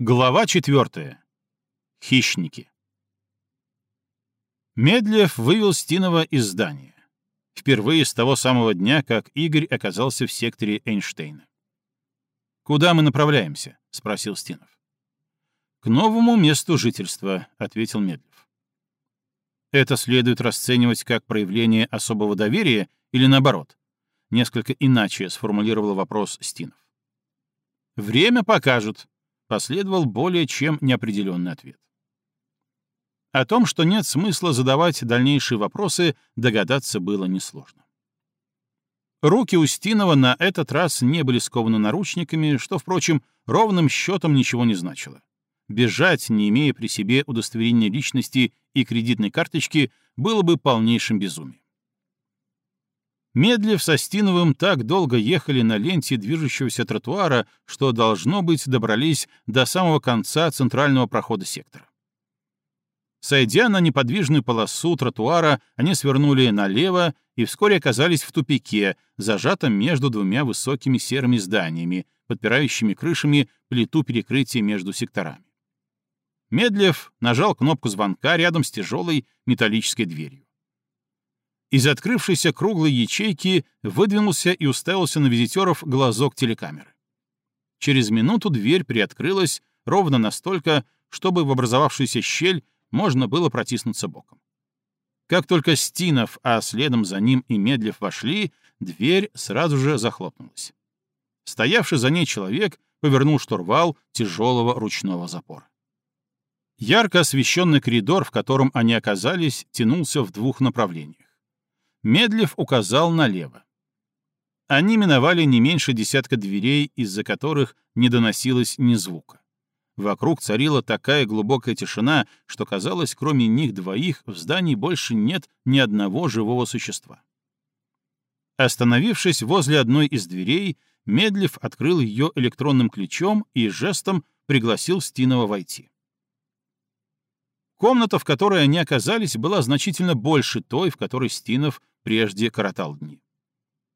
Глава четвертая. Хищники. Медлев вывел Стинова из здания. Впервые с того самого дня, как Игорь оказался в секторе Эйнштейна. «Куда мы направляемся?» — спросил Стинов. «К новому месту жительства», — ответил Медлев. «Это следует расценивать как проявление особого доверия или наоборот?» Несколько иначе сформулировал вопрос Стинов. «Время покажет», Последовал более чем неопределенный ответ. О том, что нет смысла задавать дальнейшие вопросы, догадаться было несложно. Руки Устинова на этот раз не были скованы наручниками, что, впрочем, ровным счетом ничего не значило. Бежать, не имея при себе удостоверения личности и кредитной карточки, было бы полнейшим безумием. Медлив со Стиновым так долго ехали на ленте движущегося тротуара, что, должно быть, добрались до самого конца центрального прохода сектора. Сойдя на неподвижную полосу тротуара, они свернули налево и вскоре оказались в тупике, зажатом между двумя высокими серыми зданиями, подпирающими крышами плиту перекрытия между секторами. Медлев нажал кнопку звонка рядом с тяжелой металлической дверью. Из открывшейся круглой ячейки выдвинулся и уставился на визитеров глазок телекамеры. Через минуту дверь приоткрылась ровно настолько, чтобы в образовавшуюся щель можно было протиснуться боком. Как только Стинов, а следом за ним и Медлев вошли, дверь сразу же захлопнулась. Стоявший за ней человек повернул штурвал тяжелого ручного запора. Ярко освещенный коридор, в котором они оказались, тянулся в двух направлениях. Медлев указал налево. Они миновали не меньше десятка дверей, из-за которых не доносилось ни звука. Вокруг царила такая глубокая тишина, что казалось, кроме них двоих в здании больше нет ни одного живого существа. Остановившись возле одной из дверей, Медлев открыл ее электронным ключом и жестом пригласил Стинова войти. Комната, в которой они оказались, была значительно больше той, в которой Стинов прежде коротал дни.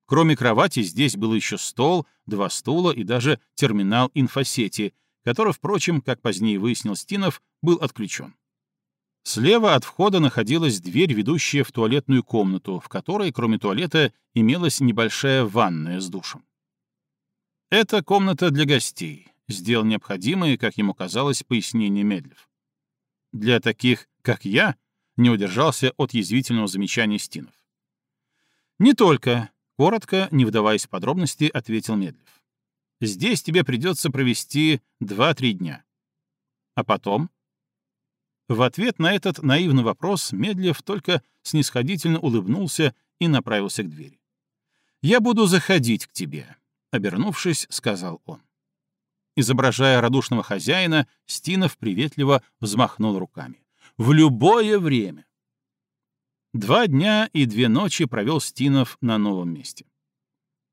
Кроме кровати здесь был еще стол, два стула и даже терминал инфосети, который, впрочем, как позднее выяснил Стинов, был отключен. Слева от входа находилась дверь, ведущая в туалетную комнату, в которой, кроме туалета, имелась небольшая ванная с душем. «Это комната для гостей», — сделал необходимое, как ему казалось, пояснение Медлев. «Для таких, как я», — не удержался от язвительного замечания Стинов. «Не только», — коротко, не вдаваясь в подробности, ответил Медлев. «Здесь тебе придется провести два-три дня. А потом?» В ответ на этот наивный вопрос Медлев только снисходительно улыбнулся и направился к двери. «Я буду заходить к тебе», — обернувшись, сказал он. Изображая радушного хозяина, Стинов приветливо взмахнул руками. «В любое время!» Два дня и две ночи провел Стинов на новом месте.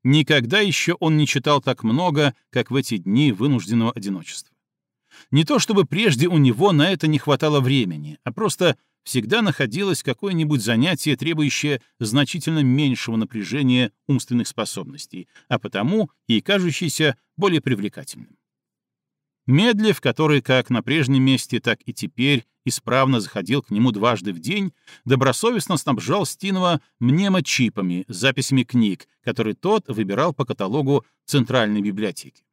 Никогда еще он не читал так много, как в эти дни вынужденного одиночества. Не то чтобы прежде у него на это не хватало времени, а просто всегда находилось какое-нибудь занятие, требующее значительно меньшего напряжения умственных способностей, а потому и кажущееся более привлекательным. Медлев, который как на прежнем месте, так и теперь исправно заходил к нему дважды в день, добросовестно снабжал Стинова мнемочипами, записями книг, которые тот выбирал по каталогу Центральной библиотеки.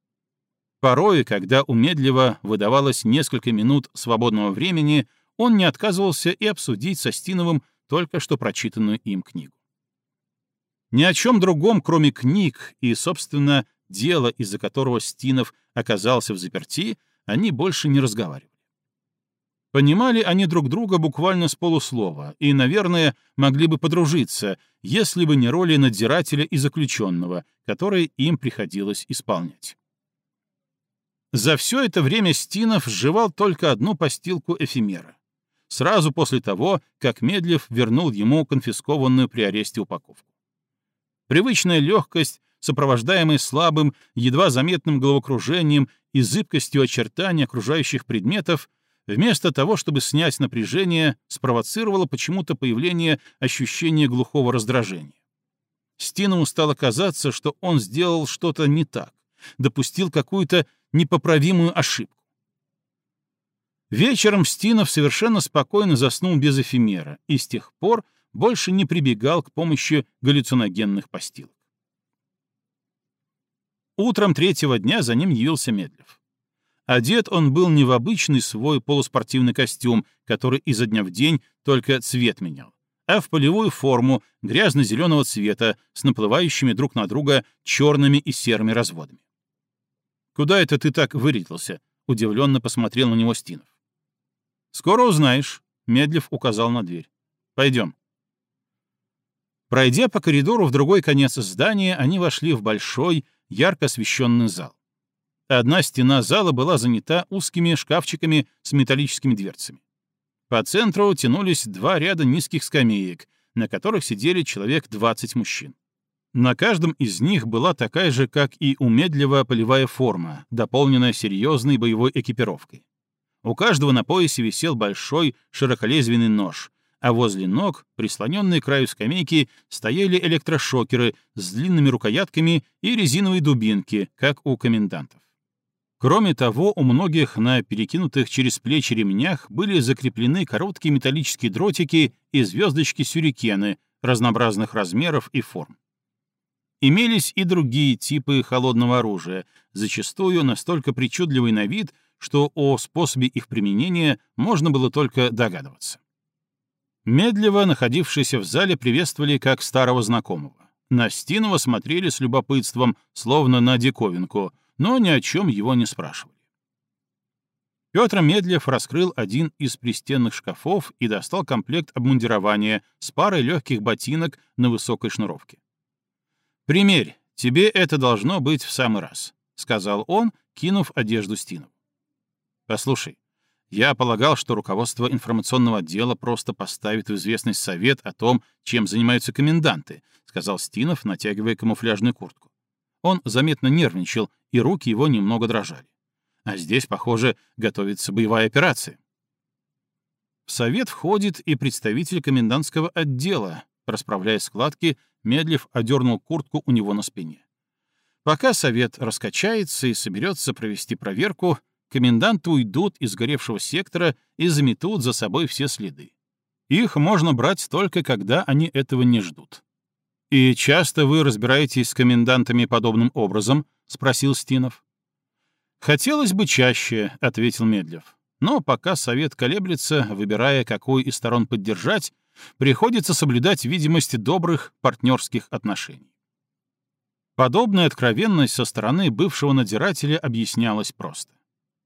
Порой, когда у Медлева выдавалось несколько минут свободного времени, он не отказывался и обсудить со Стиновым только что прочитанную им книгу. Ни о чем другом, кроме книг и, собственно, дела, из-за которого Стинов оказался в заперти, они больше не разговаривали. Понимали они друг друга буквально с полуслова и, наверное, могли бы подружиться, если бы не роли надзирателя и заключенного, которые им приходилось исполнять. За все это время Стинов сживал только одну постилку эфемера. Сразу после того, как Медлев вернул ему конфискованную при аресте упаковку. Привычная легкость сопровождаемый слабым, едва заметным головокружением и зыбкостью очертаний окружающих предметов, вместо того, чтобы снять напряжение, спровоцировало почему-то появление ощущения глухого раздражения. Стинову стало казаться, что он сделал что-то не так, допустил какую-то непоправимую ошибку. Вечером Стинов совершенно спокойно заснул без эфемера и с тех пор больше не прибегал к помощи галлюциногенных постилок. Утром третьего дня за ним явился Медлев. Одет он был не в обычный свой полуспортивный костюм, который изо дня в день только цвет менял, а в полевую форму грязно-зеленого цвета с наплывающими друг на друга черными и серыми разводами. «Куда это ты так вырядился?» — удивленно посмотрел на него Стинов. «Скоро узнаешь», — Медлев указал на дверь. «Пойдем». Пройдя по коридору в другой конец здания, они вошли в большой, ярко освещенный зал. Одна стена зала была занята узкими шкафчиками с металлическими дверцами. По центру тянулись два ряда низких скамеек, на которых сидели человек 20 мужчин. На каждом из них была такая же, как и у полевая форма, дополненная серьезной боевой экипировкой. У каждого на поясе висел большой широколезвенный нож, а возле ног, прислоненные к краю скамейки, стояли электрошокеры с длинными рукоятками и резиновые дубинки, как у комендантов. Кроме того, у многих на перекинутых через плечи ремнях были закреплены короткие металлические дротики и звездочки-сюрикены разнообразных размеров и форм. Имелись и другие типы холодного оружия, зачастую настолько причудливый на вид, что о способе их применения можно было только догадываться. Медленно находившиеся в зале приветствовали как старого знакомого. На Стинова смотрели с любопытством, словно на диковинку, но ни о чем его не спрашивали. Петр Медлев раскрыл один из пристенных шкафов и достал комплект обмундирования с парой легких ботинок на высокой шнуровке. «Примерь, тебе это должно быть в самый раз», — сказал он, кинув одежду Стину. «Послушай, я полагал, что руководство информационного отдела просто поставит в известность совет о том, чем занимаются коменданты, сказал Стинов, натягивая камуфляжную куртку. Он заметно нервничал, и руки его немного дрожали. А здесь, похоже, готовится боевая операция. В совет входит и представитель комендантского отдела. Расправляя складки, Медлев одернул куртку у него на спине. Пока совет раскачается и соберется провести проверку, коменданты уйдут из горевшего сектора и заметут за собой все следы. Их можно брать только когда они этого не ждут. «И часто вы разбираетесь с комендантами подобным образом?» — спросил Стинов. «Хотелось бы чаще», — ответил Медлев. «Но пока совет колеблется, выбирая, какую из сторон поддержать, приходится соблюдать видимость добрых партнерских отношений». Подобная откровенность со стороны бывшего надзирателя объяснялась просто.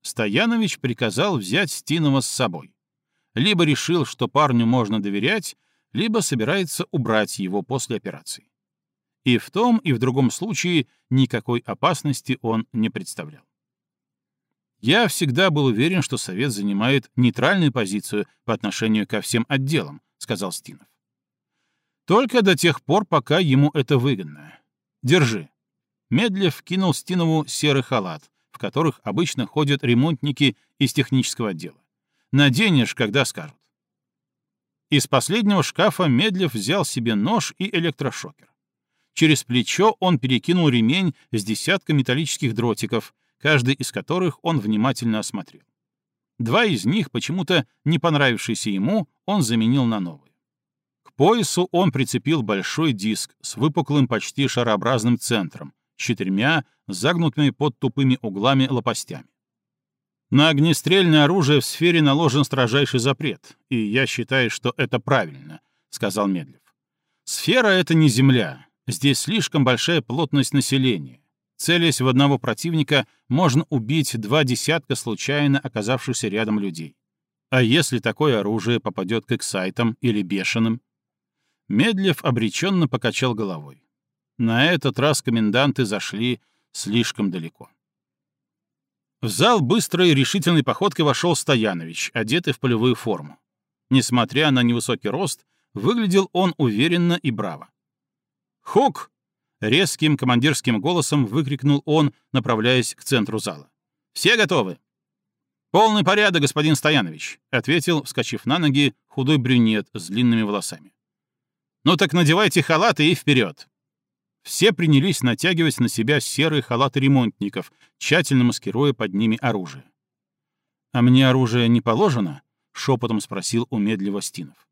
Стоянович приказал взять Стинова с собой. Либо решил, что парню можно доверять, либо собирается убрать его после операции. И в том, и в другом случае никакой опасности он не представлял. Я всегда был уверен, что Совет занимает нейтральную позицию по отношению ко всем отделам, сказал Стинов. Только до тех пор, пока ему это выгодно. Держи. Медлев кинул Стинову серый халат, в которых обычно ходят ремонтники из технического отдела. Наденешь, когда скажут. Из последнего шкафа Медлев взял себе нож и электрошокер. Через плечо он перекинул ремень с десятком металлических дротиков, каждый из которых он внимательно осмотрел. Два из них, почему-то не понравившиеся ему, он заменил на новые. К поясу он прицепил большой диск с выпуклым почти шарообразным центром, четырьмя загнутыми под тупыми углами лопастями. На огнестрельное оружие в сфере наложен строжайший запрет, и я считаю, что это правильно, — сказал Медлев. Сфера — это не Земля. Здесь слишком большая плотность населения. Целясь в одного противника, можно убить два десятка случайно оказавшихся рядом людей. А если такое оружие попадет к эксайтам или бешеным? Медлев обреченно покачал головой. На этот раз коменданты зашли слишком далеко. В зал быстрой решительной походкой вошел Стоянович, одетый в полевую форму. Несмотря на невысокий рост, выглядел он уверенно и браво. «Хук!» — резким командирским голосом выкрикнул он, направляясь к центру зала. «Все готовы?» «Полный порядок, господин Стоянович», — ответил, вскочив на ноги, худой брюнет с длинными волосами. «Ну так надевайте халаты и вперед!» Все принялись натягивать на себя серые халаты ремонтников, тщательно маскируя под ними оружие. «А мне оружие не положено?» — шепотом спросил у медлива Стинов.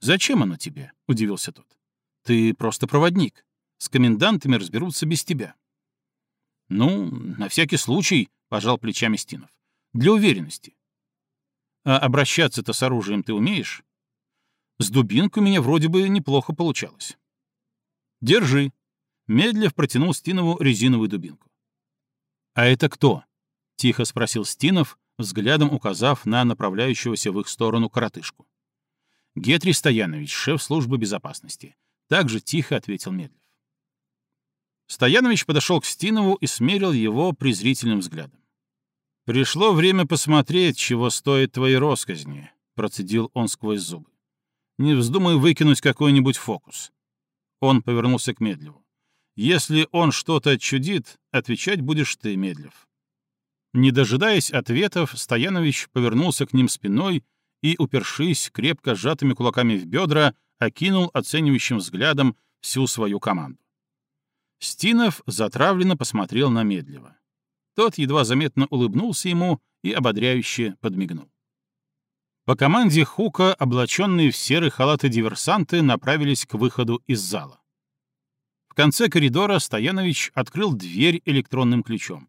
«Зачем оно тебе?» — удивился тот. «Ты просто проводник. С комендантами разберутся без тебя». «Ну, на всякий случай», — пожал плечами Стинов. «Для уверенности». «А обращаться-то с оружием ты умеешь?» «С дубинкой у меня вроде бы неплохо получалось». «Держи». Медлев протянул Стинову резиновую дубинку. «А это кто?» — тихо спросил Стинов, взглядом указав на направляющегося в их сторону коротышку. «Гетрий Стоянович, шеф службы безопасности», — также тихо ответил Медлев. Стоянович подошел к Стинову и смерил его презрительным взглядом. «Пришло время посмотреть, чего стоят твои росказни», — процедил он сквозь зубы. «Не вздумай выкинуть какой-нибудь фокус». Он повернулся к Медлеву. «Если он что-то отчудит, отвечать будешь ты, Медлев». Не дожидаясь ответов, Стоянович повернулся к ним спиной и, упершись крепко сжатыми кулаками в бедра, окинул оценивающим взглядом всю свою команду. Стинов затравленно посмотрел на Медлева. Тот едва заметно улыбнулся ему и ободряюще подмигнул. По команде Хука, облаченные в серые халаты диверсанты, направились к выходу из зала. Конце коридора Стоянович открыл дверь электронным ключом.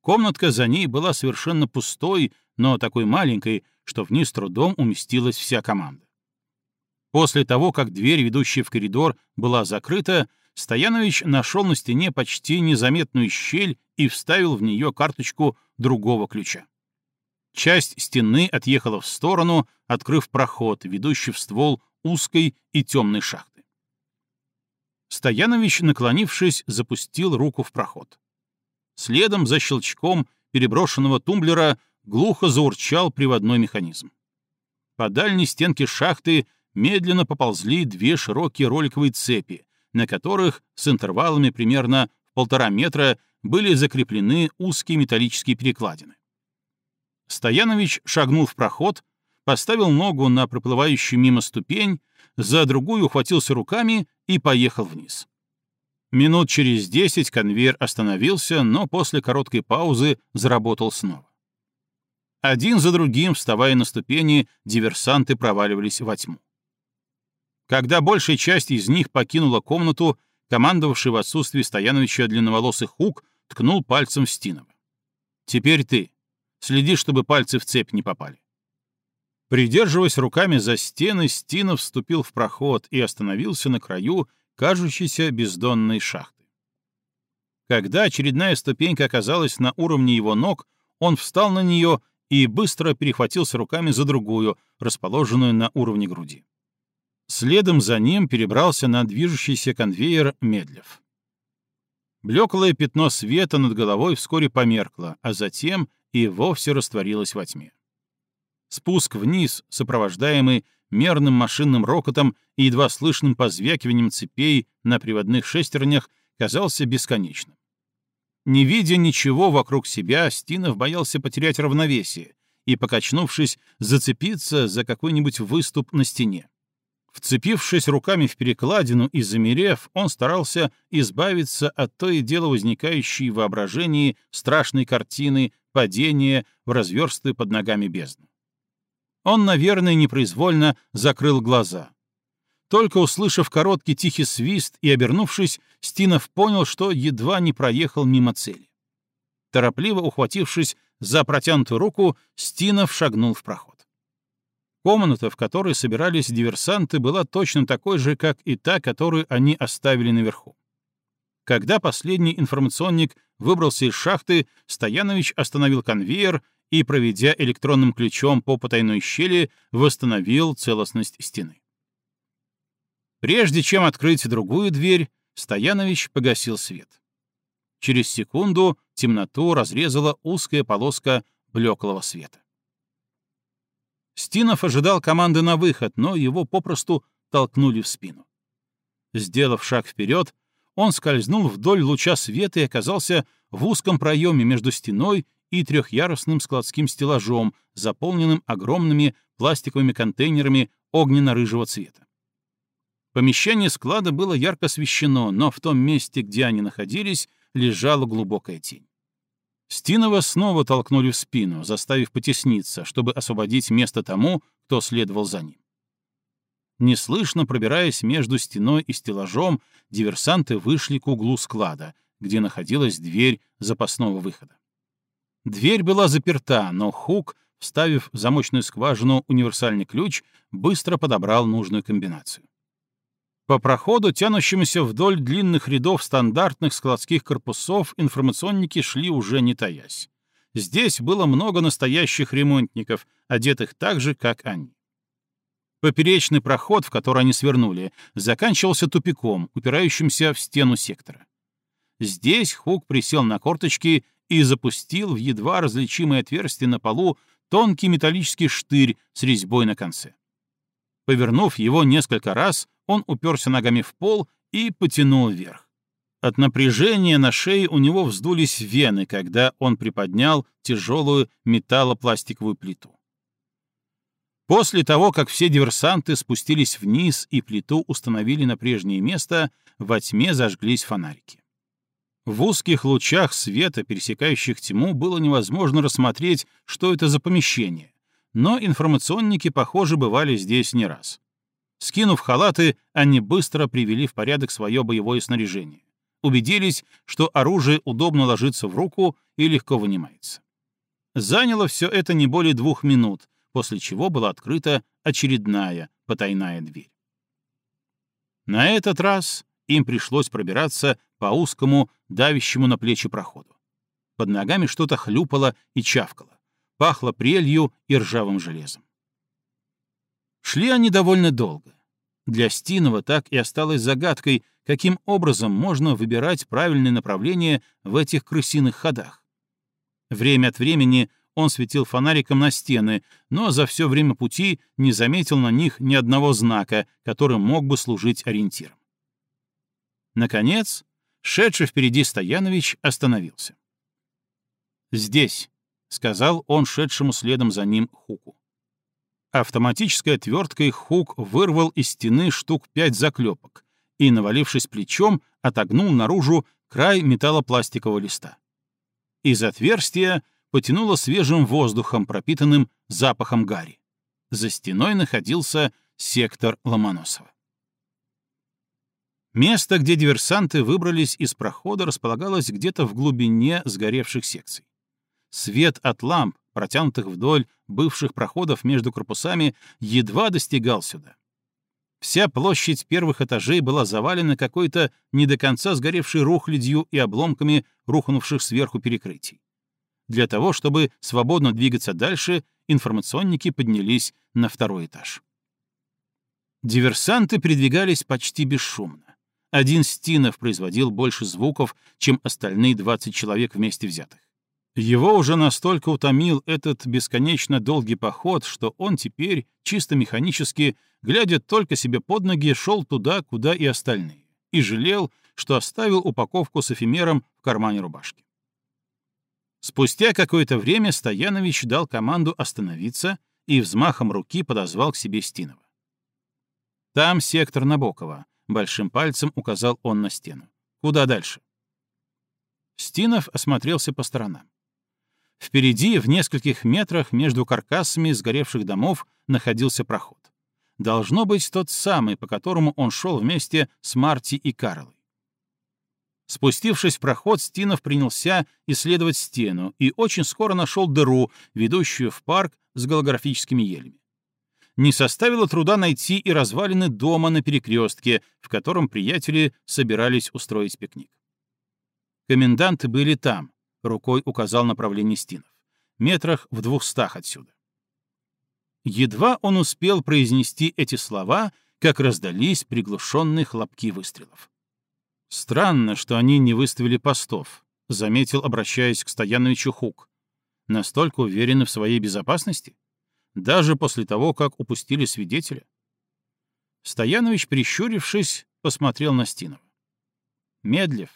Комнатка за ней была совершенно пустой, но такой маленькой, что в ней с трудом уместилась вся команда. После того, как дверь, ведущая в коридор, была закрыта, Стоянович нашел на стене почти незаметную щель и вставил в нее карточку другого ключа. Часть стены отъехала в сторону, открыв проход, ведущий в ствол узкой и темной шахты. Стоянович, наклонившись, запустил руку в проход. Следом за щелчком переброшенного тумблера глухо заурчал приводной механизм. По дальней стенке шахты медленно поползли две широкие роликовые цепи, на которых с интервалами примерно в полтора метра были закреплены узкие металлические перекладины. Стоянович шагнул в проход, поставил ногу на проплывающую мимо ступень, за другую ухватился руками и поехал вниз. Минут через десять конвейер остановился, но после короткой паузы заработал снова. Один за другим, вставая на ступени, диверсанты проваливались во тьму. Когда большая часть из них покинула комнату, командовавший в отсутствии Стояновича длинноволосый Хук ткнул пальцем в Стинова. «Теперь ты. Следи, чтобы пальцы в цепь не попали». Придерживаясь руками за стены, Стинов вступил в проход и остановился на краю кажущейся бездонной шахты. Когда очередная ступенька оказалась на уровне его ног, он встал на нее и быстро перехватился руками за другую, расположенную на уровне груди. Следом за ним перебрался на движущийся конвейер Медлев. Блеклое пятно света над головой вскоре померкло, а затем и вовсе растворилось во тьме. Спуск вниз, сопровождаемый мерным машинным рокотом и едва слышным позвякиванием цепей на приводных шестернях, казался бесконечным. Не видя ничего вокруг себя, Стинов боялся потерять равновесие и, покачнувшись, зацепиться за какой-нибудь выступ на стене. Вцепившись руками в перекладину и замерев, он старался избавиться от то и дело возникающей в воображении страшной картины падения в разверстую под ногами бездну. Он, наверное, непроизвольно закрыл глаза. Только услышав короткий тихий свист и обернувшись, Стинов понял, что едва не проехал мимо цели. Торопливо ухватившись за протянутую руку, Стинов шагнул в проход. Комната, в которой собирались диверсанты, была точно такой же, как и та, которую они оставили наверху. Когда последний информационник выбрался из шахты, Стоянович остановил конвейер и, проведя электронным ключом по потайной щели, восстановил целостность стены. Прежде чем открыть другую дверь, Стоянович погасил свет. Через секунду темноту разрезала узкая полоска блеклого света. Стинов ожидал команды на выход, но его попросту толкнули в спину. Сделав шаг вперед, он скользнул вдоль луча света и оказался в узком проеме между стеной и трехъярусным складским стеллажом, заполненным огромными пластиковыми контейнерами огненно-рыжего цвета. Помещение склада было ярко освещено, но в том месте, где они находились, лежала глубокая тень. Стинова снова толкнули в спину, заставив потесниться, чтобы освободить место тому, кто следовал за ним. Неслышно пробираясь между стеной и стеллажом, диверсанты вышли к углу склада, где находилась дверь запасного выхода. Дверь была заперта, но Хук, вставив в замочную скважину универсальный ключ, быстро подобрал нужную комбинацию. По проходу, тянущемуся вдоль длинных рядов стандартных складских корпусов, информационники шли уже не таясь. Здесь было много настоящих ремонтников, одетых так же, как они. Поперечный проход, в который они свернули, заканчивался тупиком, упирающимся в стену сектора. Здесь Хук присел на корточки и запустил в едва различимое отверстие на полу тонкий металлический штырь с резьбой на конце. Повернув его несколько раз, он уперся ногами в пол и потянул вверх. От напряжения на шее у него вздулись вены, когда он приподнял тяжелую металлопластиковую плиту. После того, как все диверсанты спустились вниз и плиту установили на прежнее место, во тьме зажглись фонарики. В узких лучах света, пересекающих тьму, было невозможно рассмотреть, что это за помещение, но информационники, похоже, бывали здесь не раз. Скинув халаты, они быстро привели в порядок свое боевое снаряжение. Убедились, что оружие удобно ложится в руку и легко вынимается. Заняло все это не более двух минут, после чего была открыта очередная потайная дверь. На этот раз им пришлось пробираться по узкому, давящему на плечи проходу. Под ногами что-то хлюпало и чавкало, пахло прелью и ржавым железом. Шли они довольно долго. Для Стинова так и осталось загадкой, каким образом можно выбирать правильное направление в этих крысиных ходах. Время от времени он светил фонариком на стены, но за все время пути не заметил на них ни одного знака, который мог бы служить ориентиром. Наконец, шедший впереди Стоянович остановился. «Здесь», — сказал он шедшему следом за ним Хуку. Автоматической отверткой Хук вырвал из стены штук пять заклепок и, навалившись плечом, отогнул наружу край металлопластикового листа. Из отверстия потянуло свежим воздухом, пропитанным запахом гари. За стеной находился сектор Ломоносова. Место, где диверсанты выбрались из прохода, располагалось где-то в глубине сгоревших секций. Свет от ламп, протянутых вдоль бывших проходов между корпусами, едва достигал сюда. Вся площадь первых этажей была завалена какой-то не до конца сгоревшей рухлядью и обломками рухнувших сверху перекрытий. Для того, чтобы свободно двигаться дальше, информационники поднялись на второй этаж. Диверсанты передвигались почти бесшумно. Один Стинов производил больше звуков, чем остальные 20 человек вместе взятых. Его уже настолько утомил этот бесконечно долгий поход, что он теперь, чисто механически, глядя только себе под ноги, шел туда, куда и остальные, и жалел, что оставил упаковку с эфемером в кармане рубашки. Спустя какое-то время Стоянович дал команду остановиться и взмахом руки подозвал к себе Стинова. «Там сектор Набокова», — большим пальцем указал он на стену. «Куда дальше?» Стинов осмотрелся по сторонам. Впереди, в нескольких метрах между каркасами сгоревших домов, находился проход. Должно быть тот самый, по которому он шел вместе с Марти и Карлой. Спустившись в проход, Стинов принялся исследовать стену и очень скоро нашел дыру, ведущую в парк с голографическими елями. Не составило труда найти и развалины дома на перекрестке, в котором приятели собирались устроить пикник. Коменданты были там, рукой указал направление Стинов, метрах в двухстах отсюда. Едва он успел произнести эти слова, как раздались приглушенные хлопки выстрелов. «Странно, что они не выставили постов», — заметил, обращаясь к Стояновичу Хук. «Настолько уверены в своей безопасности? Даже после того, как упустили свидетеля?» Стоянович, прищурившись, посмотрел на Стинова. Медлив,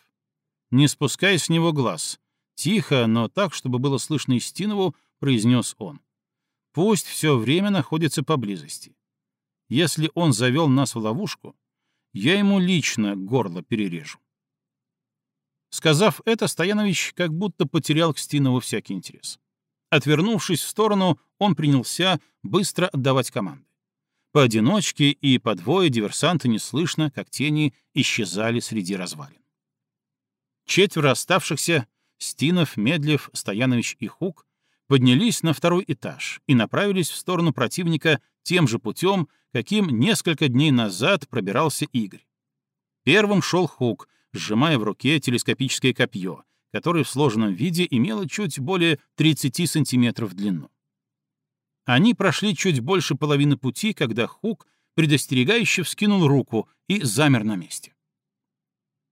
не спуская с него глаз, тихо, но так, чтобы было слышно Истинову, произнес он. «Пусть все время находится поблизости. Если он завел нас в ловушку, я ему лично горло перережу. Сказав это, Стоянович как будто потерял к Стинову всякий интерес. Отвернувшись в сторону, он принялся быстро отдавать команды. Поодиночке и по двое диверсанты неслышно, как тени, исчезали среди развалин. Четверо оставшихся — Стинов, Медлев, Стоянович и Хук — поднялись на второй этаж и направились в сторону противника тем же путем, каким несколько дней назад пробирался Игорь. Первым шел Хук, сжимая в руке телескопическое копье, которое в сложенном виде имело чуть более 30 сантиметров в длину. Они прошли чуть больше половины пути, когда Хук предостерегающе вскинул руку и замер на месте.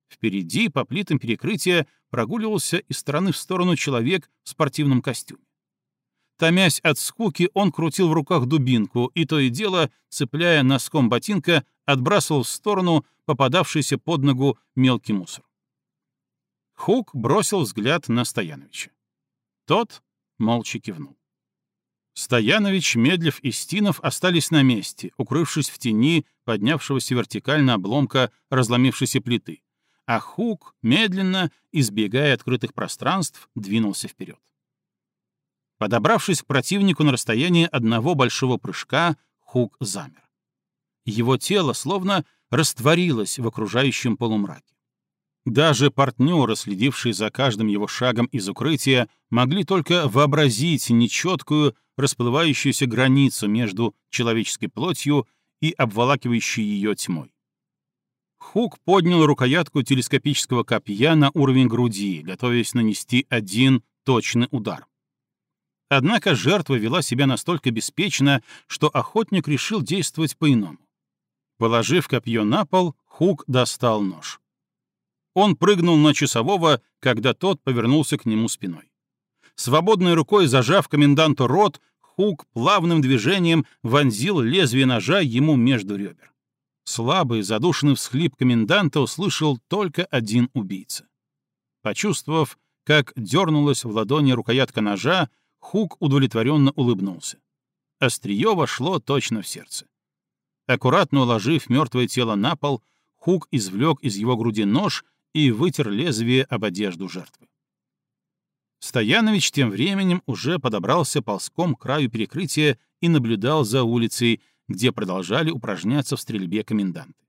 Впереди по плитам перекрытия прогуливался из стороны в сторону человек в спортивном костюме. Томясь от скуки, он крутил в руках дубинку и то и дело, цепляя носком ботинка, отбрасывал в сторону попадавшийся под ногу мелкий мусор. Хук бросил взгляд на Стояновича. Тот молча кивнул. Стоянович, Медлев и Стинов остались на месте, укрывшись в тени поднявшегося вертикально обломка разломившейся плиты, а Хук, медленно, избегая открытых пространств, двинулся вперед. Подобравшись к противнику на расстоянии одного большого прыжка, Хук замер. Его тело словно растворилось в окружающем полумраке. Даже партнеры, следившие за каждым его шагом из укрытия, могли только вообразить нечеткую, расплывающуюся границу между человеческой плотью и обволакивающей ее тьмой. Хук поднял рукоятку телескопического копья на уровень груди, готовясь нанести один точный удар. Однако жертва вела себя настолько беспечно, что охотник решил действовать по-иному. Положив копье на пол, Хук достал нож. Он прыгнул на часового, когда тот повернулся к нему спиной. Свободной рукой зажав коменданту рот, Хук плавным движением вонзил лезвие ножа ему между ребер. Слабый, задушенный всхлип коменданта услышал только один убийца. Почувствовав, как дернулась в ладони рукоятка ножа, Хук удовлетворенно улыбнулся. Острие вошло точно в сердце. Аккуратно уложив мертвое тело на пол, Хук извлек из его груди нож и вытер лезвие об одежду жертвы. Стоянович тем временем уже подобрался ползком к краю перекрытия и наблюдал за улицей, где продолжали упражняться в стрельбе коменданты.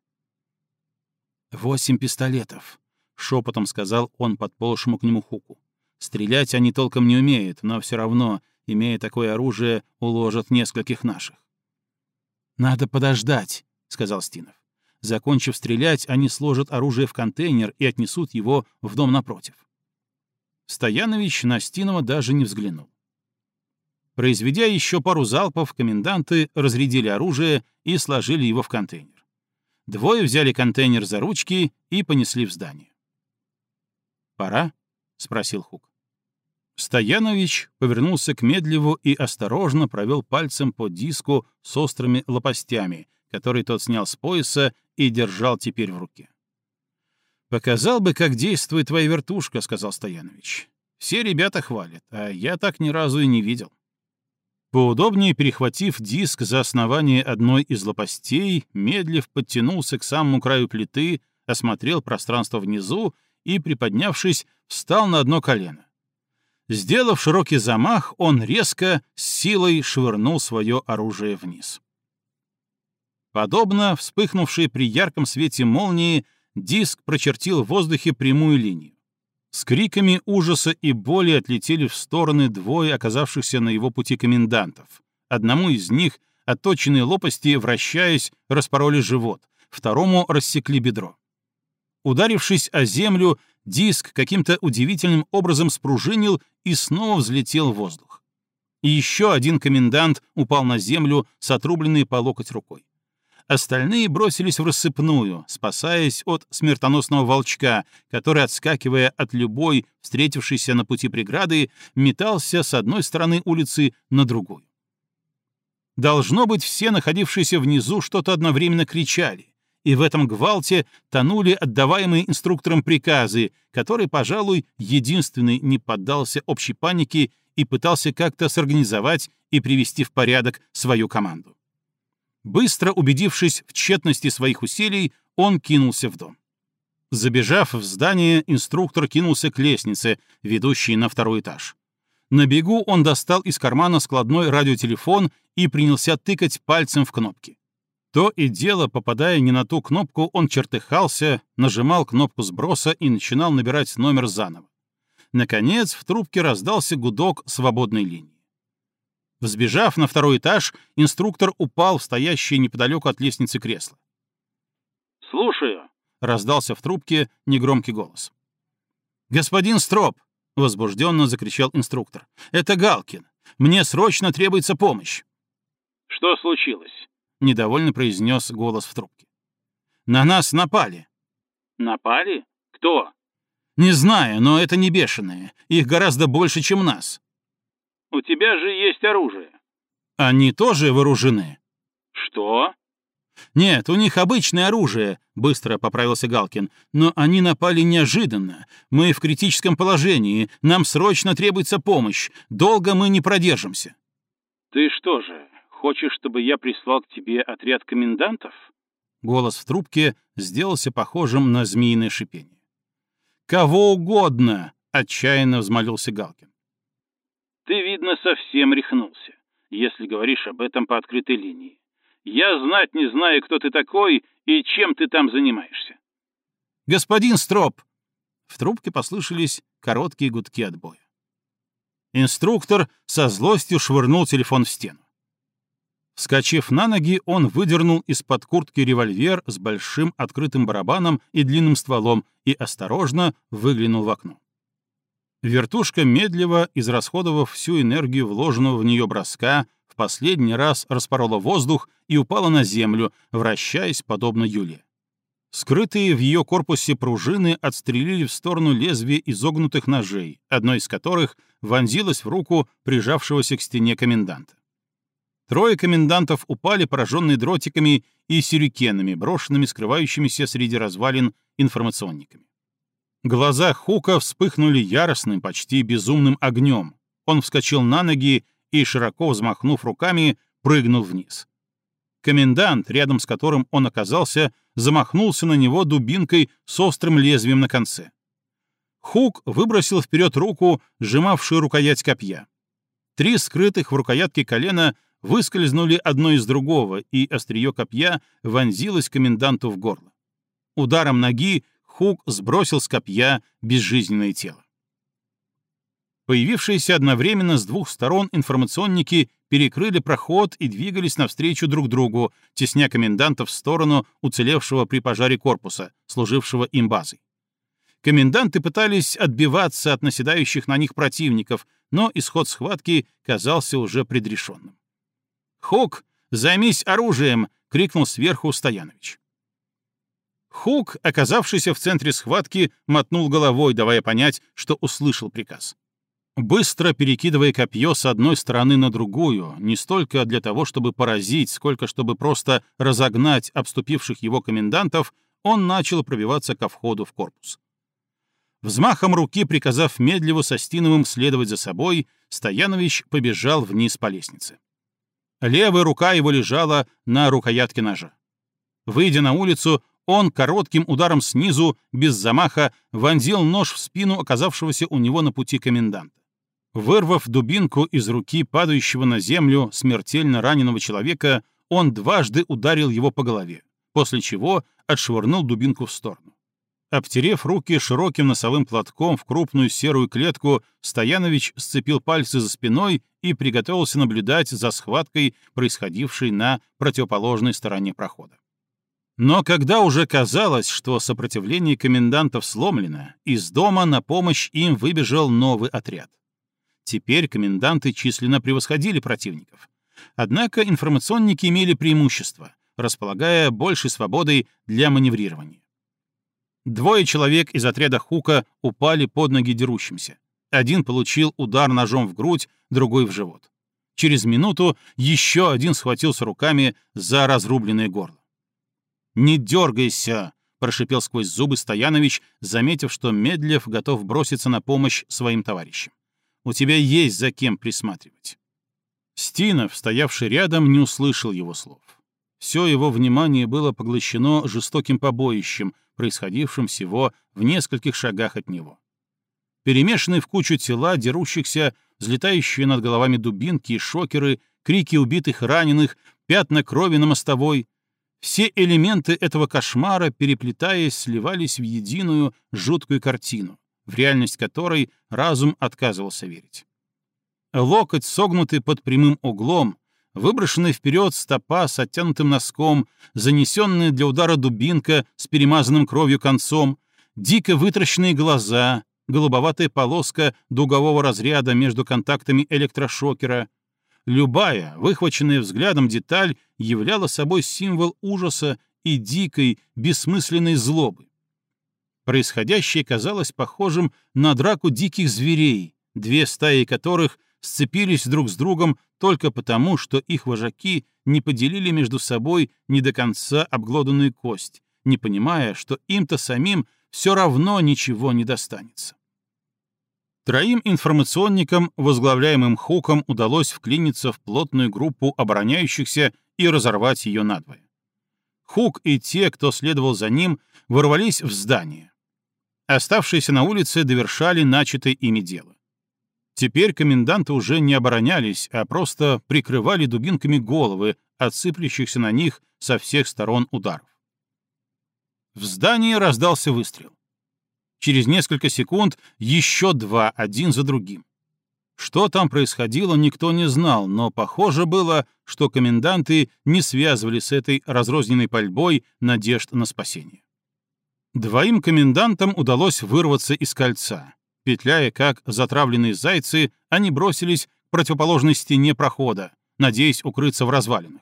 «Восемь пистолетов», — шепотом сказал он подползшему к нему Хуку. «Стрелять они толком не умеют, но все равно, имея такое оружие, уложат нескольких наших». «Надо подождать», — сказал Стинов. Закончив стрелять, они сложат оружие в контейнер и отнесут его в дом напротив. Стоянович на Стинова даже не взглянул. Произведя еще пару залпов, коменданты разрядили оружие и сложили его в контейнер. Двое взяли контейнер за ручки и понесли в здание. «Пора?» — спросил Хук. Стоянович повернулся к Медлеву и осторожно провел пальцем по диску с острыми лопастями, который тот снял с пояса и держал теперь в руке. «Показал бы, как действует твоя вертушка», — сказал Стоянович. «Все ребята хвалят, а я так ни разу и не видел». Поудобнее перехватив диск за основание одной из лопастей, Медлев подтянулся к самому краю плиты, осмотрел пространство внизу и, приподнявшись, встал на одно колено. Сделав широкий замах, он резко, с силой швырнул свое оружие вниз. Подобно вспыхнувшей при ярком свете молнии, диск прочертил в воздухе прямую линию. С криками ужаса и боли отлетели в стороны двое оказавшихся на его пути комендантов. Одному из них, отточенные лопасти, вращаясь, распороли живот, второму рассекли бедро. Ударившись о землю, диск каким-то удивительным образом спружинил и снова взлетел в воздух. И еще один комендант упал на землю с отрубленной по локоть рукой. Остальные бросились в рассыпную, спасаясь от смертоносного волчка, который, отскакивая от любой встретившейся на пути преграды, метался с одной стороны улицы на другую. Должно быть, все находившиеся внизу что-то одновременно кричали, и в этом гвалте тонули отдаваемые инструктором приказы, который, пожалуй, единственный не поддался общей панике и пытался как-то сорганизовать и привести в порядок свою команду. Быстро убедившись в тщетности своих усилий, он кинулся в дом. Забежав в здание, инструктор кинулся к лестнице, ведущей на второй этаж. На бегу он достал из кармана складной радиотелефон и принялся тыкать пальцем в кнопки. То и дело, попадая не на ту кнопку, он чертыхался, нажимал кнопку сброса и начинал набирать номер заново. Наконец, в трубке раздался гудок свободной линии. Взбежав на второй этаж, инструктор упал в стоящее неподалеку от лестницы кресло. «Слушаю», — раздался в трубке негромкий голос. «Господин Строп!» — возбужденно закричал инструктор. «Это Галкин. Мне срочно требуется помощь». «Что случилось?» — недовольно произнес голос в трубке. «На нас напали». «Напали? Кто?» «Не знаю, но это не бешеные. Их гораздо больше, чем нас». «У тебя же есть оружие». «Они тоже вооружены». «Что?» «Нет, у них обычное оружие», — быстро поправился Галкин. «Но они напали неожиданно. Мы в критическом положении. Нам срочно требуется помощь. Долго мы не продержимся». «Ты что же, хочешь, чтобы я прислал к тебе отряд комендантов?» Голос в трубке сделался похожим на змеиное шипение. «Кого угодно!» — отчаянно взмолился Галкин. «Ты, видно, совсем рехнулся, если говоришь об этом по открытой линии. Я знать не знаю, кто ты такой и чем ты там занимаешься. Господин Строп! В трубке послышались короткие гудки отбоя. Инструктор со злостью швырнул телефон в стену. Вскочив на ноги, он выдернул из-под куртки револьвер с большим открытым барабаном и длинным стволом и осторожно выглянул в окно. Вертушка, медленно израсходовав всю энергию вложенного в нее броска, в последний раз распорола воздух и упала на землю, вращаясь подобно Юле. Скрытые в ее корпусе пружины отстрелили в сторону лезвия изогнутых ножей, одно из которых вонзилось в руку прижавшегося к стене коменданта. Трое комендантов упали, пораженные дротиками и сюрикенами, брошенными скрывающимися среди развалин информационниками. Глаза Хука вспыхнули яростным, почти безумным огнем. Он вскочил на ноги и, широко взмахнув руками, прыгнул вниз. Комендант, рядом с которым он оказался, замахнулся на него дубинкой с острым лезвием на конце. Хук выбросил вперед руку, сжимавшую рукоять копья. Три скрытых в рукоятке колена выскользнули одно из другого, и острие копья вонзилось коменданту в горло. Ударом ноги Хук сбросил с копья безжизненное тело. Появившиеся одновременно с двух сторон информационники перекрыли проход и двигались навстречу друг другу, тесня комендантов в сторону уцелевшего при пожаре корпуса, служившего им базой. Коменданты пытались отбиваться от наседающих на них противников, но исход схватки казался уже предрешенным. «Хук, займись оружием!» — крикнул сверху Стоянович. Хук, оказавшийся в центре схватки, мотнул головой, давая понять, что услышал приказ быстро перекидывая копье с одной стороны на другую, не столько для того, чтобы поразить, сколько чтобы просто разогнать обступивших его комендантов, он начал пробиваться ко входу в корпус. Взмахом руки, приказав медливо со Стиновым следовать за собой, Стоянович побежал вниз по лестнице. Левая рука его лежала на рукоятке ножа. Выйдя на улицу, он коротким ударом снизу, без замаха, вонзил нож в спину оказавшегося у него на пути коменданта. Вырвав дубинку из руки падающего на землю смертельно раненого человека, он дважды ударил его по голове, после чего отшвырнул дубинку в сторону. Обтерев руки широким носовым платком в крупную серую клетку, Стоянович сцепил пальцы за спиной и приготовился наблюдать за схваткой, происходившей на противоположной стороне прохода. Но когда уже казалось, что сопротивление комендантов сломлено, из дома на помощь им выбежал новый отряд. Теперь коменданты численно превосходили противников. Однако информационники имели преимущество, располагая большей свободой для маневрирования. Двое человек из отряда Хука упали под ноги дерущимся. Один получил удар ножом в грудь, другой в живот. Через минуту еще один схватился руками за разрубленное горло. «Не дергайся!» — прошипел сквозь зубы Стоянович, заметив, что Медлев готов броситься на помощь своим товарищам. У тебя есть за кем присматривать». Стинов, стоявший рядом, не услышал его слов. Все его внимание было поглощено жестоким побоищем, происходившим всего в нескольких шагах от него. Перемешанные в кучу тела дерущихся, взлетающие над головами дубинки и шокеры, крики убитых раненых, пятна крови на мостовой — все элементы этого кошмара, переплетаясь, сливались в единую жуткую картину, в реальность которой разум отказывался верить. Локоть, согнутый под прямым углом, выброшенная вперед стопа с оттянутым носком, занесенная для удара дубинка с перемазанным кровью концом, дико вытращенные глаза, голубоватая полоска дугового разряда между контактами электрошокера — Любая, выхваченная взглядом деталь являла собой символ ужаса и дикой, бессмысленной злобы. Происходящее казалось похожим на драку диких зверей, две стаи которых сцепились друг с другом только потому, что их вожаки не поделили между собой не до конца обглоданную кость, не понимая, что им-то самим все равно ничего не достанется. Троим информационникам, возглавляемым Хуком, удалось вклиниться в плотную группу обороняющихся и разорвать ее надвое. Хук и те, кто следовал за ним, ворвались в здание. Оставшиеся на улице довершали начатое ими дело. Теперь коменданты уже не оборонялись, а просто прикрывали дубинками головы, отсыплющихся на них со всех сторон ударов. В здании раздался выстрел. Через несколько секунд еще два, один за другим. Что там происходило, никто не знал, но похоже было, что коменданты не связывали с этой разрозненной пальбой надежд на спасение. Двоим комендантам удалось вырваться из кольца. Петляя, как затравленные зайцы, они бросились к противоположной стене прохода, надеясь укрыться в развалинах.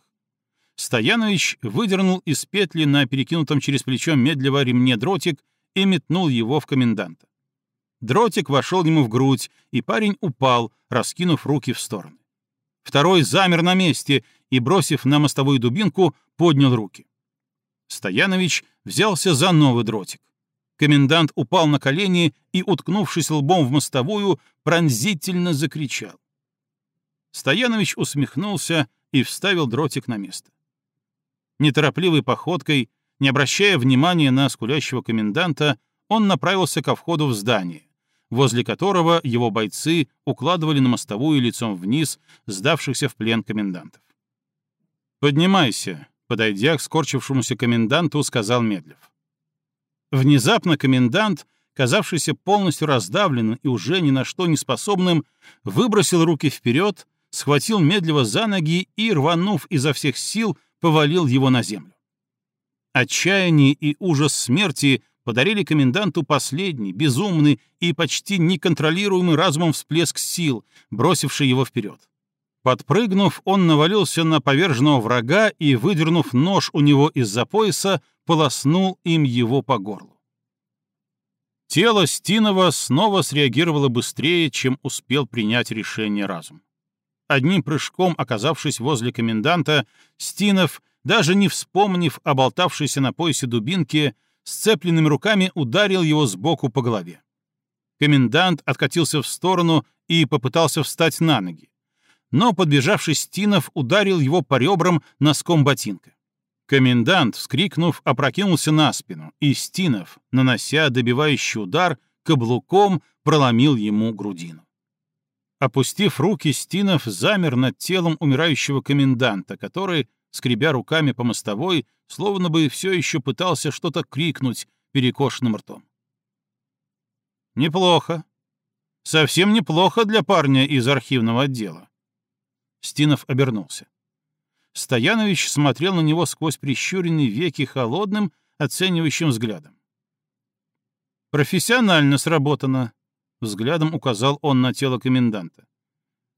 Стоянович выдернул из петли на перекинутом через плечо медленно ремне дротик и метнул его в коменданта. Дротик вошел ему в грудь, и парень упал, раскинув руки в стороны. Второй замер на месте и, бросив на мостовую дубинку, поднял руки. Стоянович взялся за новый дротик. Комендант упал на колени и, уткнувшись лбом в мостовую, пронзительно закричал. Стоянович усмехнулся и вставил дротик на место. Неторопливой походкой не обращая внимания на скулящего коменданта, он направился ко входу в здание, возле которого его бойцы укладывали на мостовую лицом вниз сдавшихся в плен комендантов. «Поднимайся», — подойдя к скорчившемуся коменданту, сказал Медлев. Внезапно комендант, казавшийся полностью раздавленным и уже ни на что не способным, выбросил руки вперед, схватил Медлева за ноги и, рванув изо всех сил, повалил его на землю. Отчаяние и ужас смерти подарили коменданту последний, безумный и почти неконтролируемый разумом всплеск сил, бросивший его вперед. Подпрыгнув, он навалился на поверженного врага и, выдернув нож у него из-за пояса, полоснул им его по горлу. Тело Стинова снова среагировало быстрее, чем успел принять решение разум. Одним прыжком оказавшись возле коменданта, Стинов даже не вспомнив о болтавшейся на поясе дубинке, сцепленными руками ударил его сбоку по голове. Комендант откатился в сторону и попытался встать на ноги. Но подбежавший Стинов ударил его по ребрам носком ботинка. Комендант, вскрикнув, опрокинулся на спину, и Стинов, нанося добивающий удар, каблуком проломил ему грудину. Опустив руки, Стинов замер над телом умирающего коменданта, который, скребя руками по мостовой, словно бы все еще пытался что-то крикнуть перекошенным ртом. «Неплохо. Совсем неплохо для парня из архивного отдела». Стинов обернулся. Стоянович смотрел на него сквозь прищуренные веки холодным, оценивающим взглядом. «Профессионально сработано», — взглядом указал он на тело коменданта.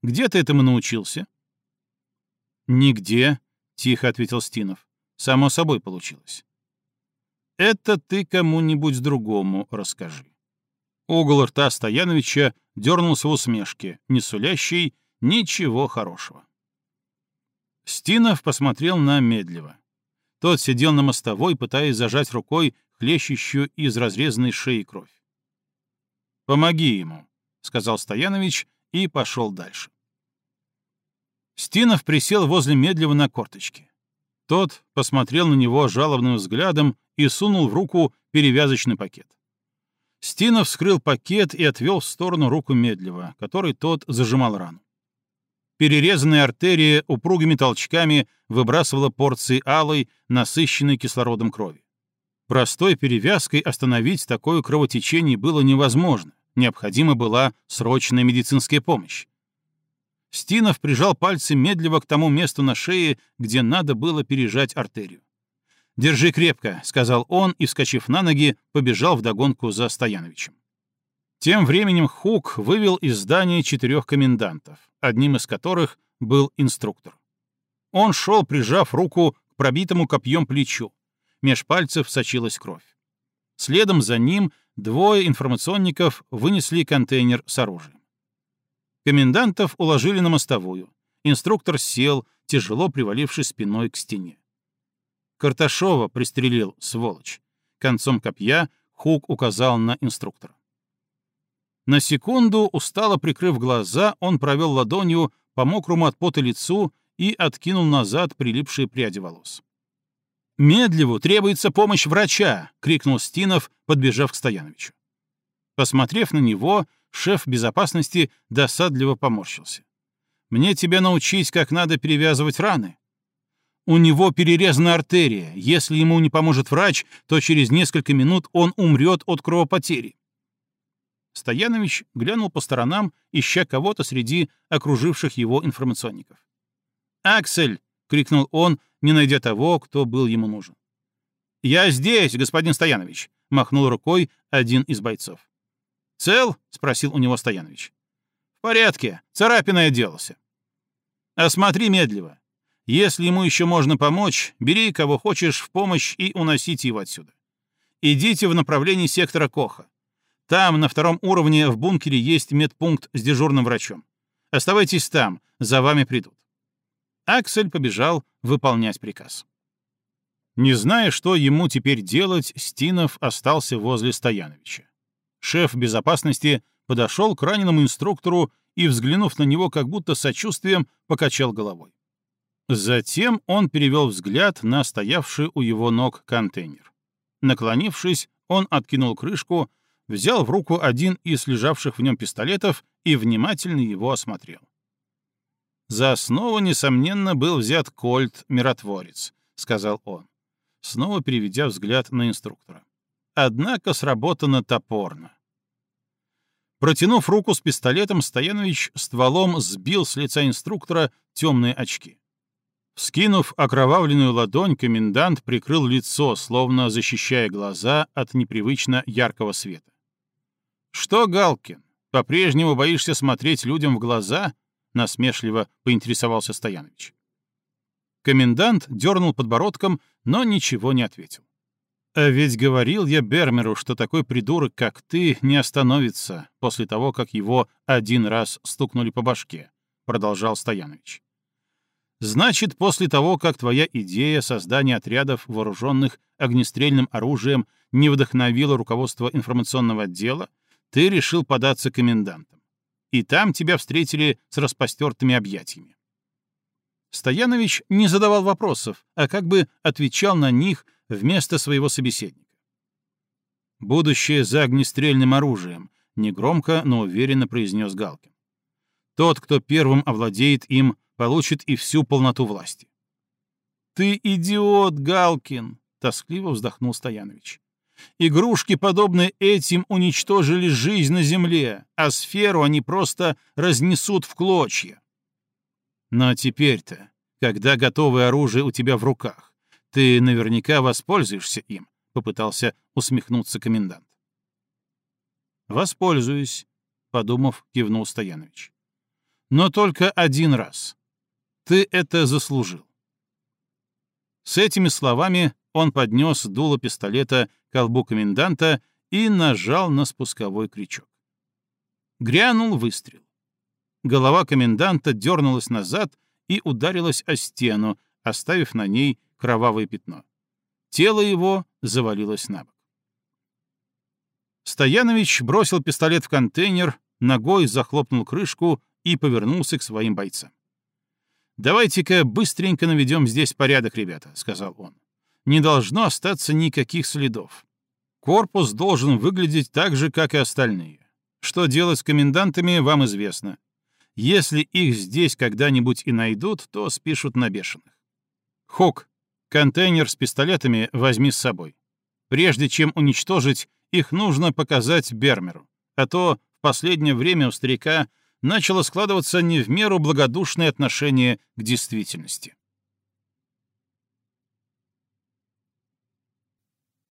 «Где ты этому научился?» «Нигде», — тихо ответил Стинов. «Само собой получилось». «Это ты кому-нибудь другому расскажи». Угол рта Стояновича дернулся в усмешке, не сулящей ничего хорошего. Стинов посмотрел на Медлева. Тот сидел на мостовой, пытаясь зажать рукой хлещущую из разрезанной шеи кровь. «Помоги ему», — сказал Стоянович и пошел дальше. Стинов присел возле Медлева на корточки. Тот посмотрел на него жалобным взглядом и сунул в руку перевязочный пакет. Стинов вскрыл пакет и отвел в сторону руку медленно, которой тот зажимал рану. Перерезанная артерия упругими толчками выбрасывала порции алой, насыщенной кислородом крови. Простой перевязкой остановить такое кровотечение было невозможно. Необходима была срочная медицинская помощь. Стинов прижал пальцы медленно к тому месту на шее, где надо было пережать артерию. «Держи крепко», — сказал он и, вскочив на ноги, побежал вдогонку за Стояновичем. Тем временем Хук вывел из здания четырех комендантов, одним из которых был инструктор. Он шел, прижав руку к пробитому копьем плечу. Меж пальцев сочилась кровь. Следом за ним двое информационников вынесли контейнер с оружием. Комендантов уложили на мостовую. Инструктор сел, тяжело привалившись спиной к стене. Карташова пристрелил, сволочь. Концом копья Хук указал на инструктора. На секунду, устало прикрыв глаза, он провел ладонью по мокрому от пота лицу и откинул назад прилипшие пряди волос. «Медливу требуется помощь врача!» — крикнул Стинов, подбежав к Стояновичу. Посмотрев на него, шеф безопасности досадливо поморщился. «Мне тебя научить, как надо перевязывать раны. У него перерезана артерия. Если ему не поможет врач, то через несколько минут он умрет от кровопотери. Стоянович глянул по сторонам, ища кого-то среди окруживших его информационников. «Аксель!» — крикнул он, не найдя того, кто был ему нужен. «Я здесь, господин Стоянович!» — махнул рукой один из бойцов. «Цел?» — спросил у него Стоянович. «В порядке, царапиной отделался». «Осмотри медливо. Если ему еще можно помочь, бери кого хочешь в помощь и уносите его отсюда. Идите в направлении сектора Коха. Там, на втором уровне, в бункере есть медпункт с дежурным врачом. Оставайтесь там, за вами придут. Аксель побежал выполнять приказ. Не зная, что ему теперь делать, Стинов остался возле Стояновича. Шеф безопасности подошел к раненому инструктору и, взглянув на него как будто сочувствием, покачал головой. Затем он перевел взгляд на стоявший у его ног контейнер. Наклонившись, он откинул крышку, взял в руку один из лежавших в нем пистолетов и внимательно его осмотрел. «За основу, несомненно, был взят кольт-миротворец», — сказал он, снова переведя взгляд на инструктора. «Однако сработано топорно». Протянув руку с пистолетом, Стоянович стволом сбил с лица инструктора темные очки. Скинув окровавленную ладонь, комендант прикрыл лицо, словно защищая глаза от непривычно яркого света. «Что, Галкин, по-прежнему боишься смотреть людям в глаза?» — насмешливо поинтересовался Стоянович. Комендант дернул подбородком, но ничего не ответил. «А ведь говорил я Бермеру, что такой придурок, как ты, не остановится после того, как его один раз стукнули по башке», — продолжал Стоянович. Значит, после того, как твоя идея создания отрядов, вооруженных огнестрельным оружием, не вдохновила руководство информационного отдела, ты решил податься комендантом. И там тебя встретили с распостертыми объятиями. Стоянович не задавал вопросов, а как бы отвечал на них вместо своего собеседника. «Будущее за огнестрельным оружием», — негромко, но уверенно произнес Галкин. «Тот, кто первым овладеет им, получит и всю полноту власти. «Ты идиот, Галкин!» — тоскливо вздохнул Стоянович. «Игрушки, подобные этим, уничтожили жизнь на Земле, а сферу они просто разнесут в клочья. Но теперь-то, когда готовое оружие у тебя в руках, ты наверняка воспользуешься им», — попытался усмехнуться комендант. «Воспользуюсь», — подумав, кивнул Стоянович. «Но только один раз. Ты это заслужил. С этими словами он поднес дуло пистолета колбу коменданта и нажал на спусковой крючок. Грянул выстрел. Голова коменданта дернулась назад и ударилась о стену, оставив на ней кровавое пятно. Тело его завалилось на бок. Стоянович бросил пистолет в контейнер, ногой захлопнул крышку и повернулся к своим бойцам. «Давайте-ка быстренько наведем здесь порядок, ребята», — сказал он. «Не должно остаться никаких следов. Корпус должен выглядеть так же, как и остальные. Что делать с комендантами, вам известно. Если их здесь когда-нибудь и найдут, то спишут на бешеных. Хок, контейнер с пистолетами возьми с собой. Прежде чем уничтожить, их нужно показать Бермеру, а то в последнее время у старика начало складываться не в меру благодушное отношение к действительности.